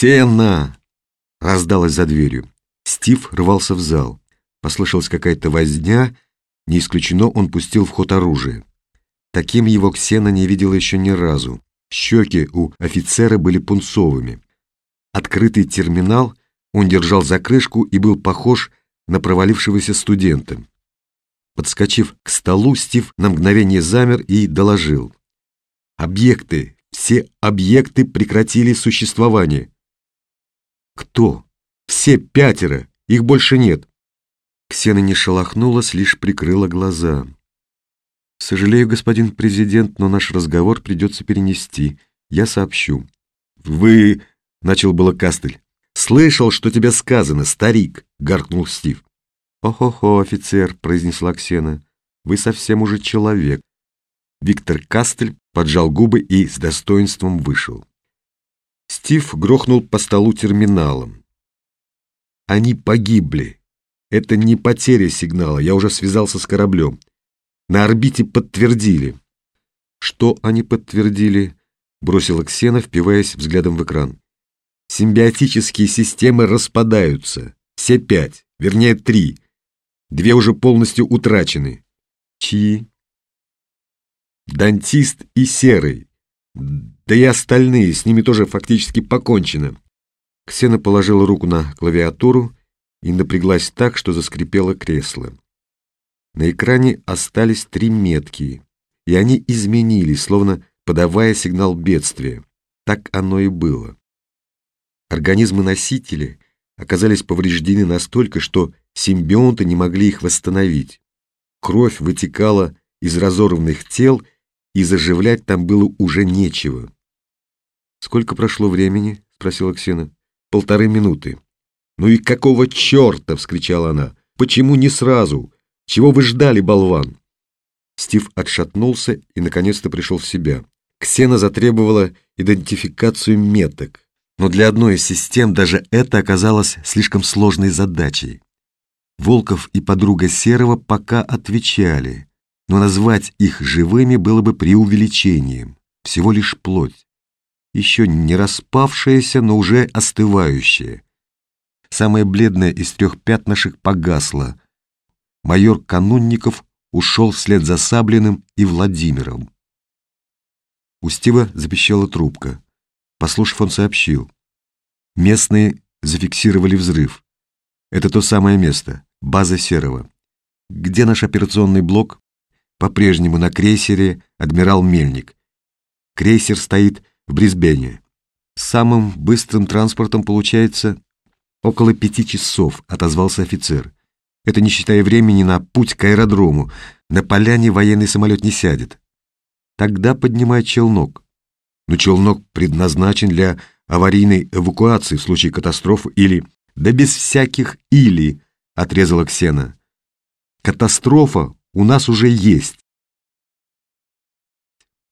«Ксена!» раздалось за дверью. Стив рвался в зал. Послышалась какая-то возня, не исключено, он пустил в ход оружие. Таким его Ксена не видела еще ни разу. Щеки у офицера были пунцовыми. Открытый терминал он держал за крышку и был похож на провалившегося студента. Подскочив к столу, Стив на мгновение замер и доложил. «Объекты, все объекты прекратили существование». «Кто?» «Все пятеро, их больше нет». Ксена не шелохнулась, лишь прикрыла глаза. «Сожалею, господин президент, но наш разговор придется перенести. Я сообщу». «Вы...» — начал было Кастель. «Слышал, что тебе сказано, старик!» — гаркнул Стив. «О-хо-хо, офицер!» — произнесла Ксена. «Вы совсем уже человек». Виктор Кастель поджал губы и с достоинством вышел. Стив грохнул по столу терминалом. «Они погибли. Это не потеря сигнала, я уже связался с кораблем. На орбите подтвердили». «Что они подтвердили?» — бросила Ксена, впиваясь взглядом в экран. Симбиотические системы распадаются. Все пять, вернее три. Две уже полностью утрачены. Чьи? Дантист и Серый. Да и остальные, с ними тоже фактически покончено. Ксена положила руку на клавиатуру и напряглась так, что заскрипело кресло. На экране остались три метки, и они изменились, словно подавая сигнал бедствия. Так оно и было. Организмы носителей оказались повреждены настолько, что симбионты не могли их восстановить. Кровь вытекала из разорванных тел, и заживлять там было уже нечего. «Сколько прошло времени?» — спросила Ксена. «Полторы минуты». «Ну и какого черта?» — вскричала она. «Почему не сразу? Чего вы ждали, болван?» Стив отшатнулся и наконец-то пришел в себя. Ксена затребовала идентификацию меток но для одной из систем даже это оказалось слишком сложной задачей. Волков и подруга Серого пока отвечали, но назвать их живыми было бы преувеличением, всего лишь плоть, еще не распавшаяся, но уже остывающая. Самая бледная из трех пятнышек погасла. Майор Канунников ушел вслед за Саблиным и Владимиром. У Стива запищала трубка. Послушав, он сообщил. Местные зафиксировали взрыв. Это то самое место, база Серого. Где наш операционный блок? По-прежнему на крейсере «Адмирал Мельник». Крейсер стоит в Брисбене. Самым быстрым транспортом получается около пяти часов, отозвался офицер. Это не считая времени на путь к аэродрому. На поляне военный самолет не сядет. Тогда поднимай челнок но челнок предназначен для аварийной эвакуации в случае катастрофы или... Да без всяких «или», — отрезала Ксена. Катастрофа у нас уже есть.